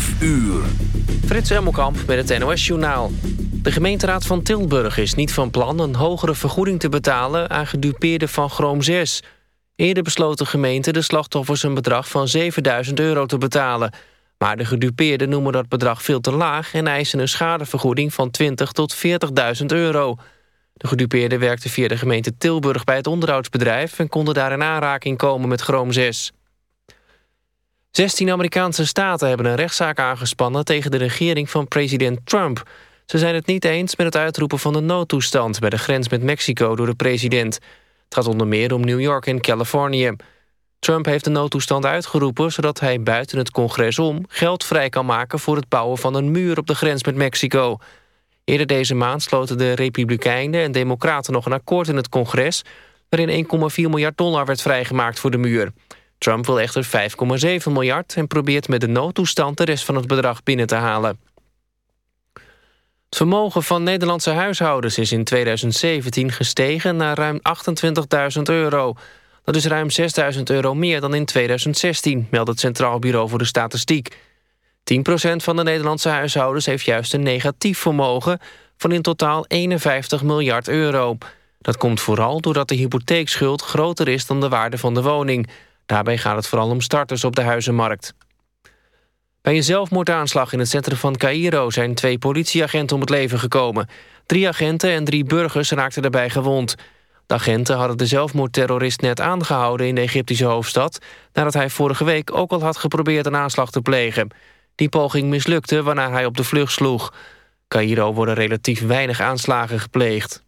5 uur. Frits Emmelkamp met het NOS-journaal. De gemeenteraad van Tilburg is niet van plan... een hogere vergoeding te betalen aan gedupeerden van Chroom 6. Eerder besloot de gemeente de slachtoffers een bedrag van 7000 euro te betalen. Maar de gedupeerden noemen dat bedrag veel te laag... en eisen een schadevergoeding van 20 tot 40.000 euro. De gedupeerden werkten via de gemeente Tilburg bij het onderhoudsbedrijf... en konden daar in aanraking komen met Chroom 6. 16 Amerikaanse staten hebben een rechtszaak aangespannen... tegen de regering van president Trump. Ze zijn het niet eens met het uitroepen van de noodtoestand... bij de grens met Mexico door de president. Het gaat onder meer om New York en Californië. Trump heeft de noodtoestand uitgeroepen... zodat hij buiten het congres om geld vrij kan maken... voor het bouwen van een muur op de grens met Mexico. Eerder deze maand sloten de Republikeinen en Democraten nog een akkoord in het congres... waarin 1,4 miljard dollar werd vrijgemaakt voor de muur. Trump wil echter 5,7 miljard... en probeert met de noodtoestand de rest van het bedrag binnen te halen. Het vermogen van Nederlandse huishoudens is in 2017 gestegen naar ruim 28.000 euro. Dat is ruim 6.000 euro meer dan in 2016, meldt het Centraal Bureau voor de Statistiek. 10% van de Nederlandse huishoudens heeft juist een negatief vermogen... van in totaal 51 miljard euro. Dat komt vooral doordat de hypotheekschuld groter is dan de waarde van de woning... Daarbij gaat het vooral om starters op de huizenmarkt. Bij een zelfmoordaanslag in het centrum van Cairo... zijn twee politieagenten om het leven gekomen. Drie agenten en drie burgers raakten daarbij gewond. De agenten hadden de zelfmoordterrorist net aangehouden... in de Egyptische hoofdstad... nadat hij vorige week ook al had geprobeerd een aanslag te plegen. Die poging mislukte waarna hij op de vlucht sloeg. Cairo worden relatief weinig aanslagen gepleegd.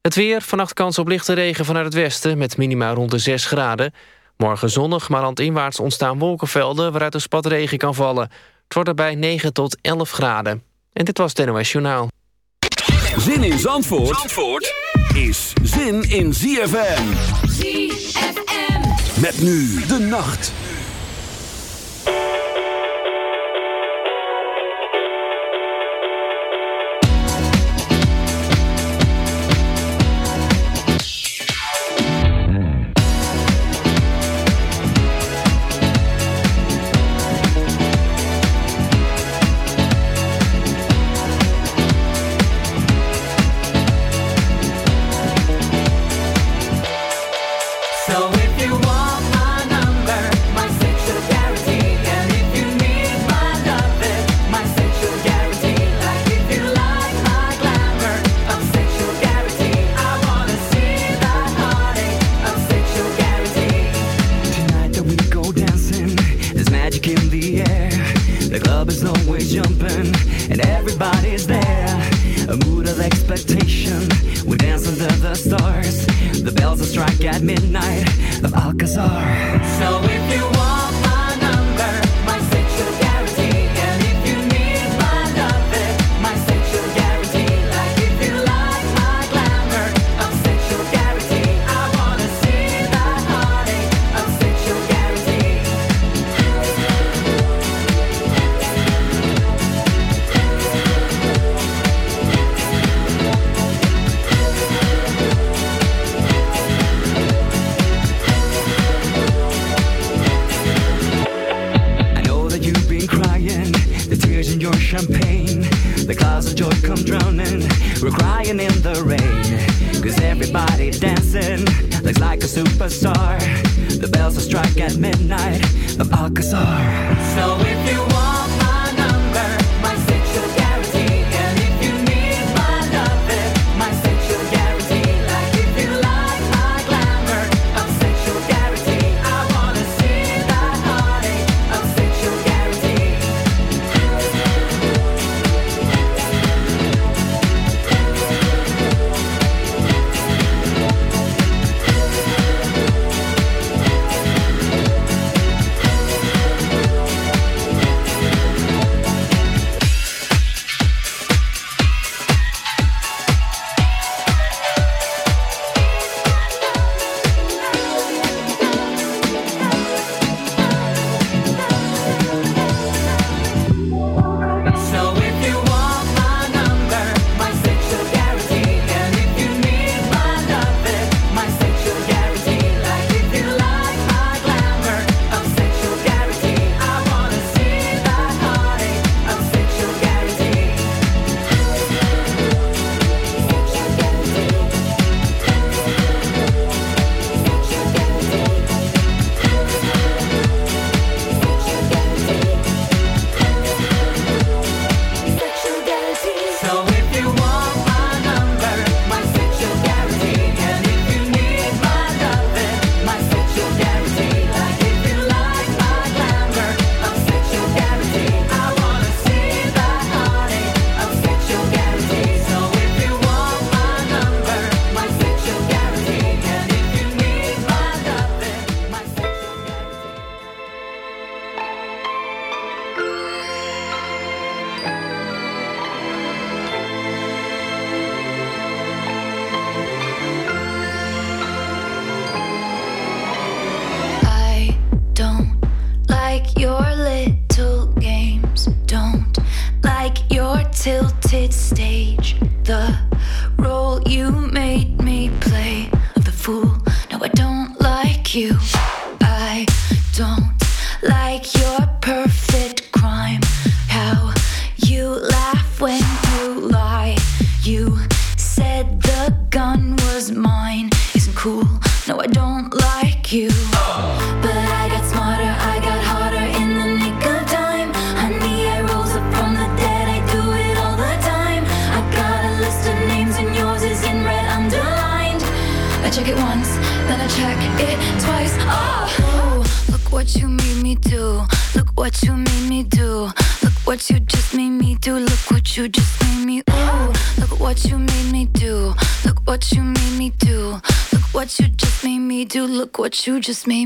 Het weer, vannacht kans op lichte regen vanuit het westen... met minima rond de 6 graden... Morgen zonnig, maar landinwaarts ontstaan wolkenvelden... waaruit een spat regen kan vallen. Het wordt erbij 9 tot 11 graden. En dit was het NOS Journaal. Zin in Zandvoort, Zandvoort is zin in ZFM. ZFM. Met nu de nacht. Champagne. The clouds of joy come drowning. We're crying in the rain. Cause everybody dancing looks like a superstar. The bells will strike at midnight of Alcazar. So if you want just made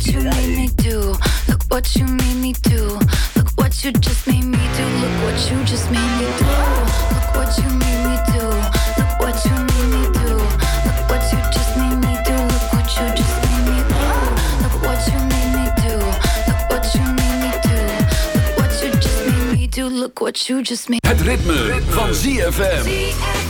what you made me do. Look what you made me do. Look what you just made me do. Look what you just made me do. Look what you made me do. Look what you made me do. Look what you just made me do. Look what you just made me do. Look what you made me do. Look what you made me do. Look what you just made me do. Look what you just made Het ritme, van ZFM.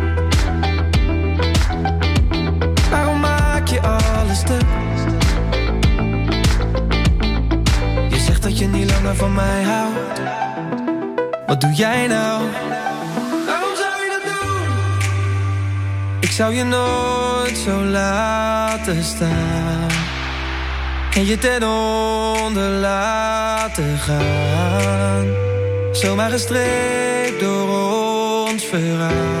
Je alles stuk? Je zegt dat je niet langer van mij houdt. Wat doe jij nou? Waarom zou je dat doen? Ik zou je nooit zo laten staan. En je ten onder laten gaan. Zomaar gestreept door ons verhaal.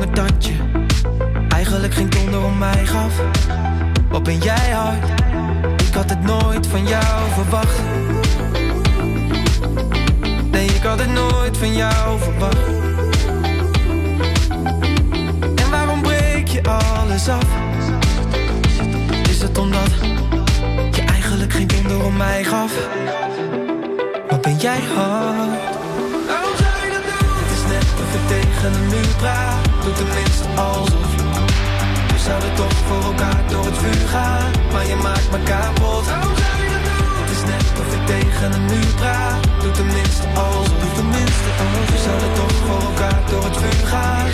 dat je eigenlijk geen donder om mij gaf. Wat ben jij hard? Ik had het nooit van jou verwacht. Nee, ik had het nooit van jou verwacht. En waarom breek je alles af? Is het omdat je eigenlijk geen donder om mij gaf? Wat ben jij hard? Zou je dat doen? Het is net of ik tegen een muur praat doet tenminste alsof We zouden toch voor elkaar door het vuur gaan Maar je maakt me kapot. Waarom zou je dat doen? Het is net of ik tegen een muur praat. Doe tenminste alsof de tenminste alsof We zouden toch voor elkaar door het vuur gaan.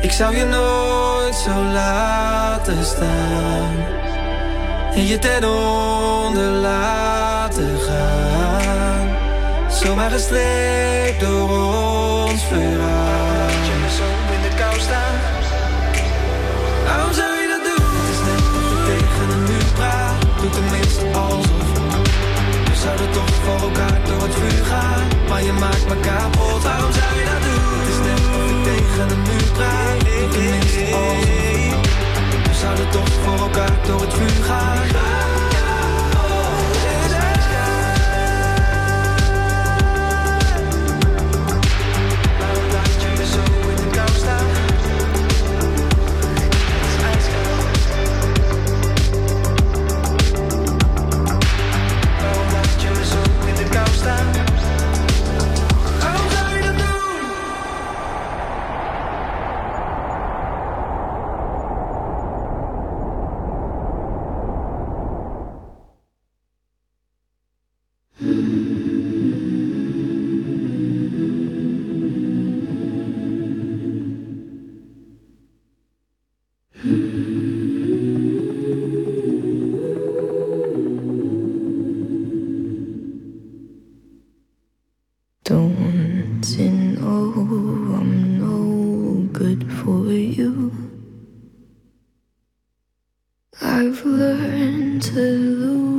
Ik zou je nooit zo laten staan En je ten onder laten gaan. Zomaar gestreept door ons verhaal. Je me zo in de kou staan. Waarom zou je dat doen? Het is net of je tegen een muur praat. Doe tenminste alsof. We zouden toch voor elkaar door het vuur gaan. Maar je maakt me kapot. Waarom zou je dat doen? Het is net of ik tegen een muur praat. Doe tenminste alsof. We zouden toch voor elkaar door het vuur gaan. Don't you know I'm no good for you? I've learned to lose.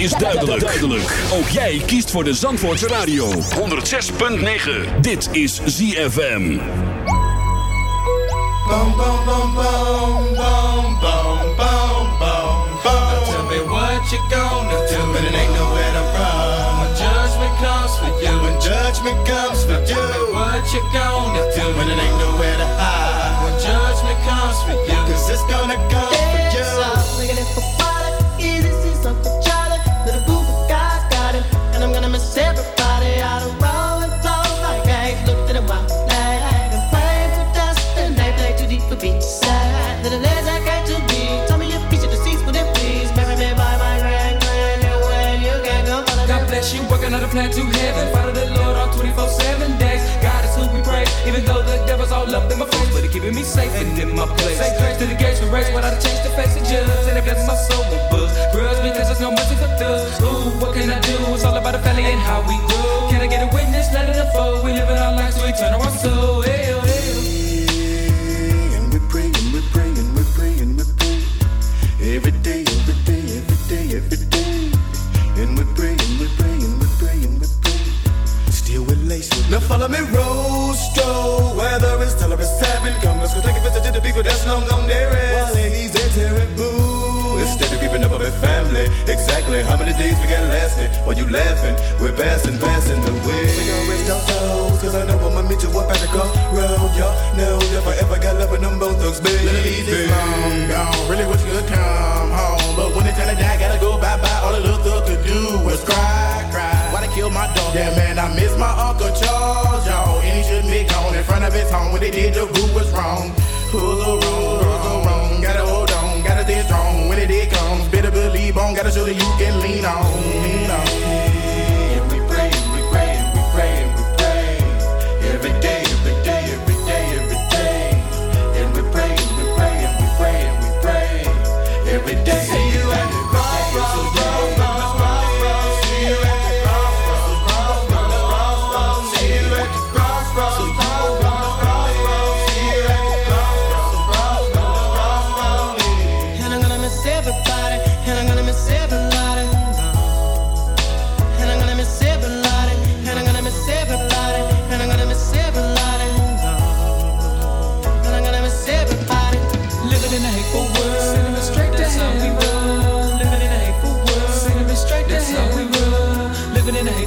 Is duidelijk. duidelijk. Ook jij kiest voor de Zandvoortse Radio. 106.9. Dit is ZFM. Bum, bum, bum, bum, bum, bum, bum, bum, bum. tell me what you gonna do when it ain't nowhere to run. When judgment comes for you. When judgment comes for you. Tell me what you gonna do when it ain't nowhere to hide. When judgment comes for you. Cause it's gonna come for you. ain't looked at plan to heaven. Follow the Lord on 24 7 days. God is who we pray. Even though the devil's all up in my face, but he keeping me safe and in my place. Say grace to the gates we race without a change to face the judge. And it blesses my soul with buzz. Grudge because there's no mercy for thugs. Ooh, what can I do? It's all about the family and how we grow. Can I get a witness? Let it unfold. We living our lives so we turn our soul. Hey, many days we got lasting? While you laughing, we're passing, passing the way. We gon' rest our souls, cause I know I'ma meet you up at the crossroad. Y'all know if I ever got love with them both thugs, baby. Ladies, it's long gone, really wish you could come home. But when it's time to die, gotta go bye-bye. All the little thug could do was cry, cry. Why they kill my dog? Yeah, man, I miss my Uncle Charles, y'all. And he shouldn't be gone in front of his home. When they did, the group was wrong. Who's the wrong, who's the wrong? Stay strong. When it, it comes, better believe on. Gotta show that you can lean on, lean on.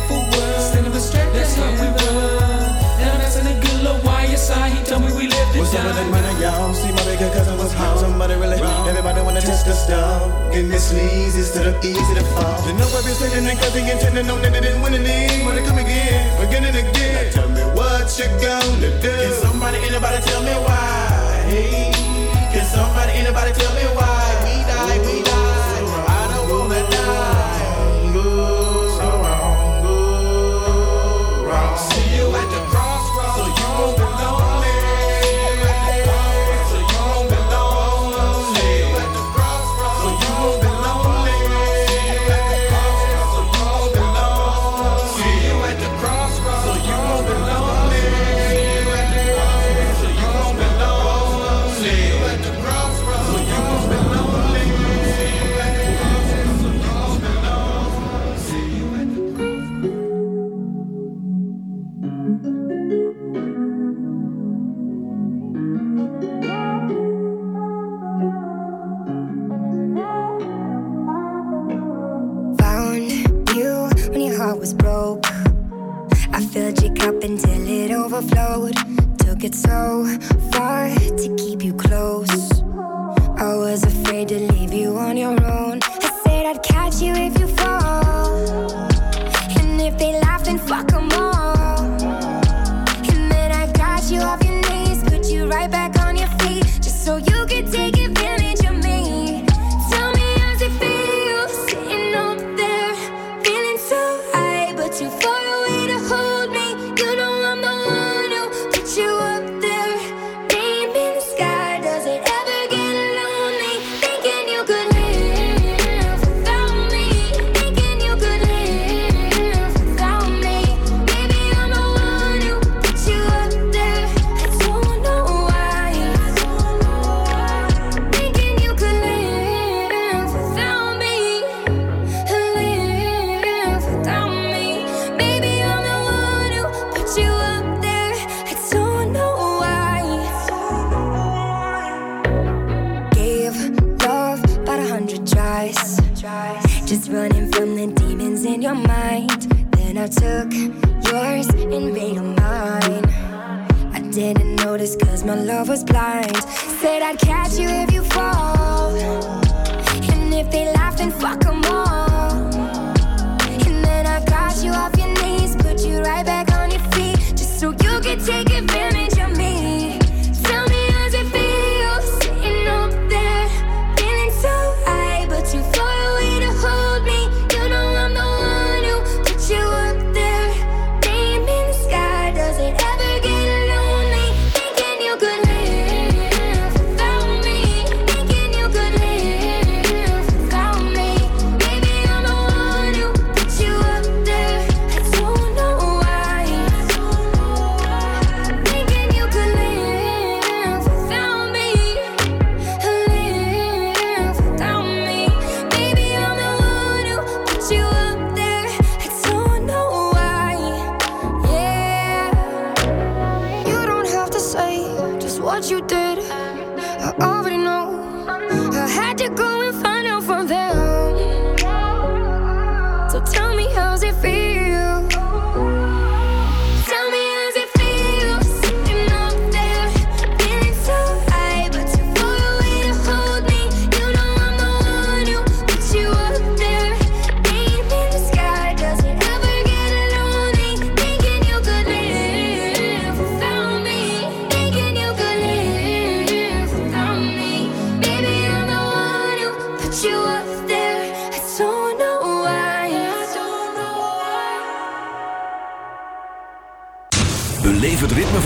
Living in a hateful world. Sending me straight That's how we roll. And I'm asking a good little YSI. He told me we lived it What's up with that money, y'all? See my bigger cousin was home. Somebody really wrong. Everybody wanna test the stuff. Getting this sneeze instead of easy to fall. You know I've been sitting and they intending on that they didn't win any. Wanna come again, again and again. Now tell me what you gonna do. Can somebody, anybody tell me why? Hey, can somebody, anybody tell me why? what you did. I already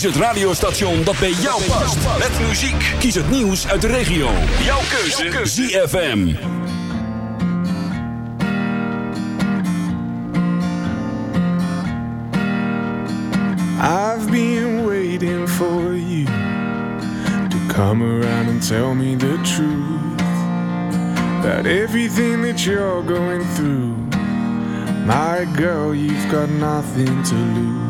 Kies het radiostation dat bij jou past. Met muziek. Kies het nieuws uit de regio. Jouw keuze. ZFM. I've been waiting for you to come around and tell me the truth about everything that you're going through. My girl, you've got nothing to lose.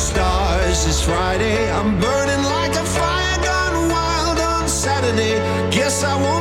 stars. It's Friday. I'm burning like a fire gone wild on Saturday. Guess I won't.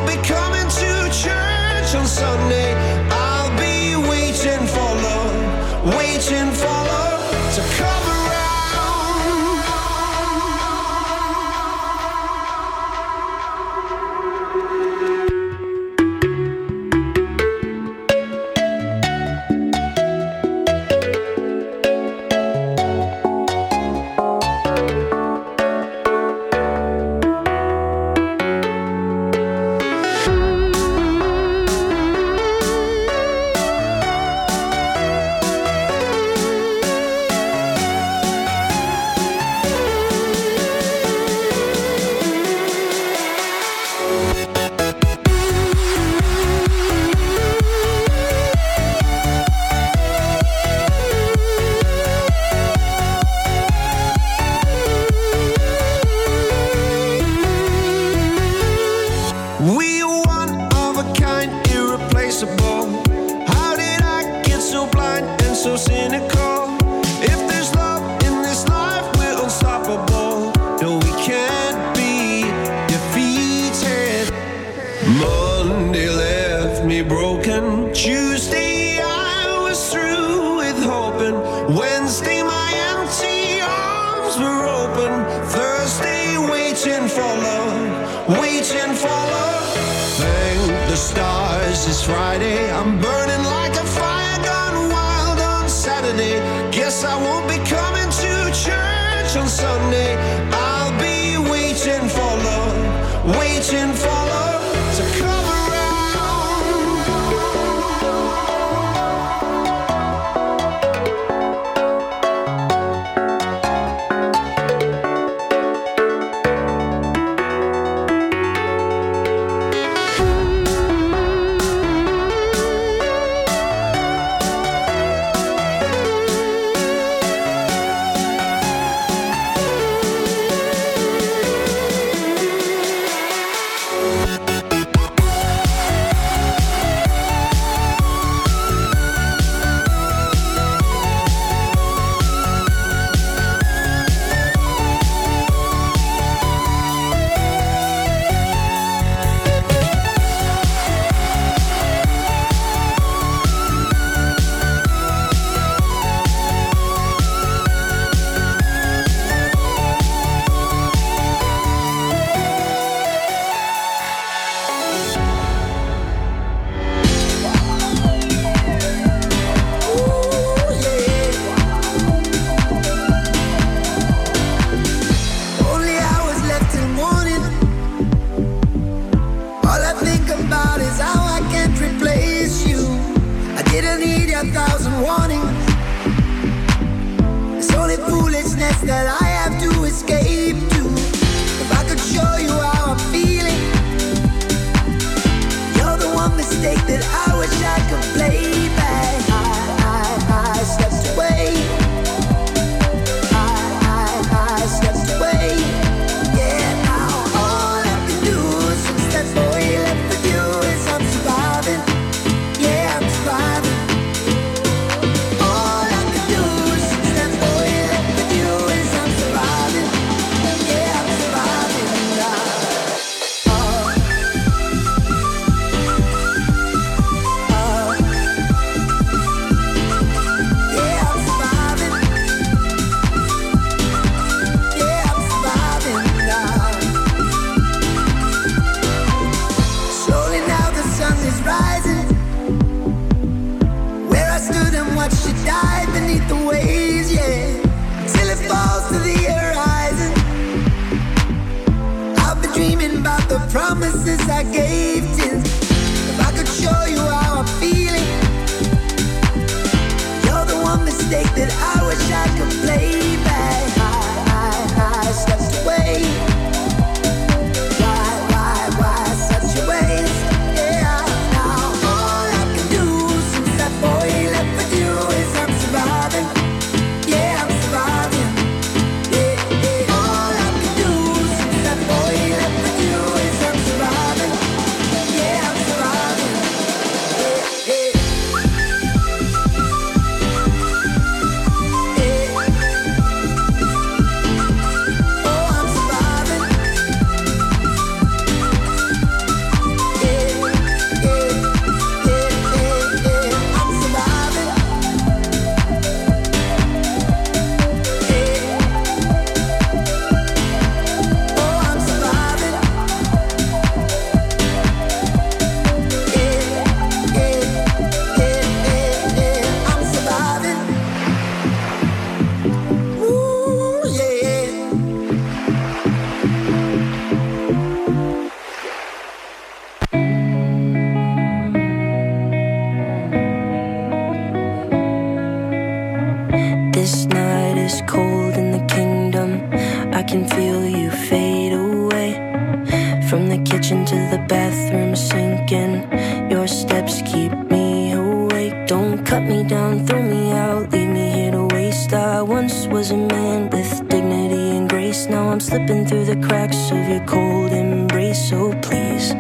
slipping through the cracks of your cold embrace. So please,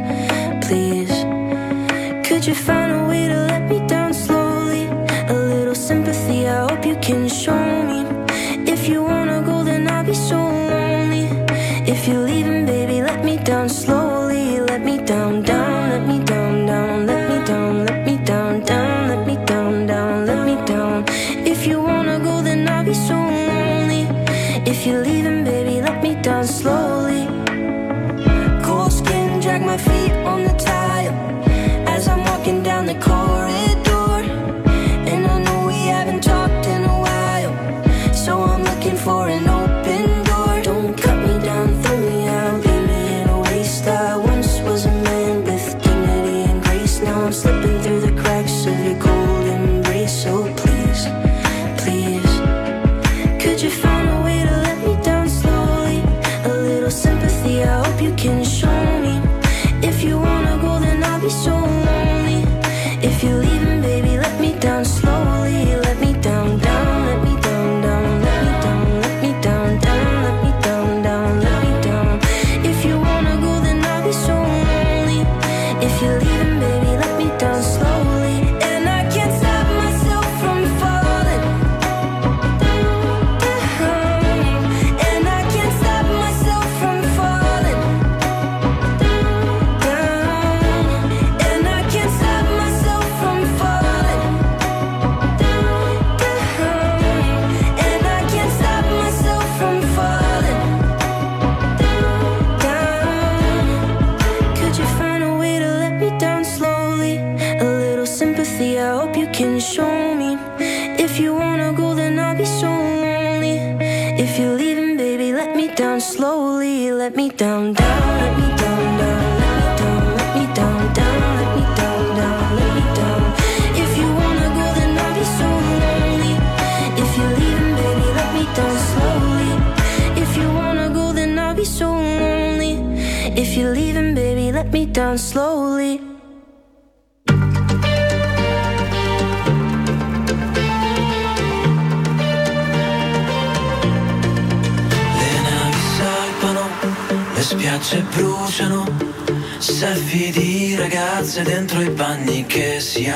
please, could you find?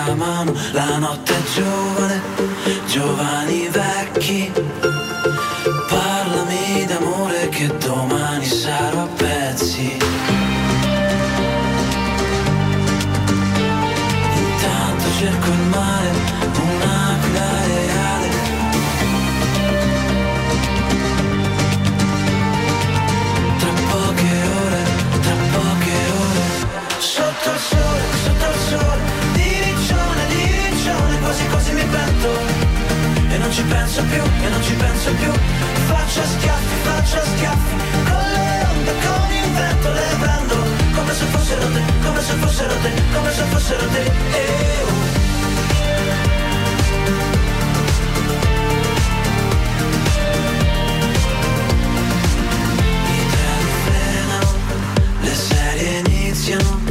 chiamano la notte giù. Faccio schiaffi, faccio schiaffi. Con le onde, con il vento Le prendo. Come se fossero te Come se fossero te, come se fossero te. Eh, oh. le serie iniziano.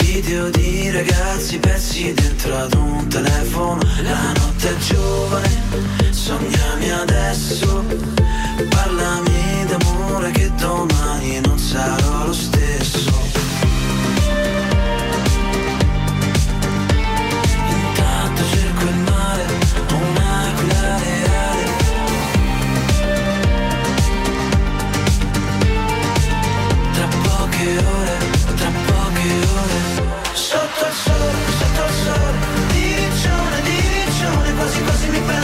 Video di ragazzi pezzi dentro ad un telefono. La notte è giovane, sognami adesso. Parlami d'amore che domani non sarò lo stesso. Intanto cerco il mare, un'aquila Tra poche ore, tra poche ore. Sotto il sole, sotto il sole. Di riccione, di riccione Quasi quasi mi pento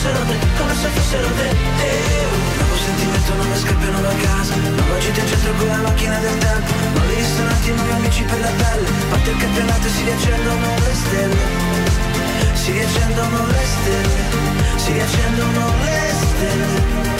fossero te, come se fossero te. Eh, oh. Nuovo sentimento, non mi scappiano da casa. Nuova gita in centro con la macchina del tempo. Nuovi ristoranti, nuovi amici per la pelle. Parte il campionato e si riaccendono le stelle. Si riaccendono le stelle. Si riaccendono le stelle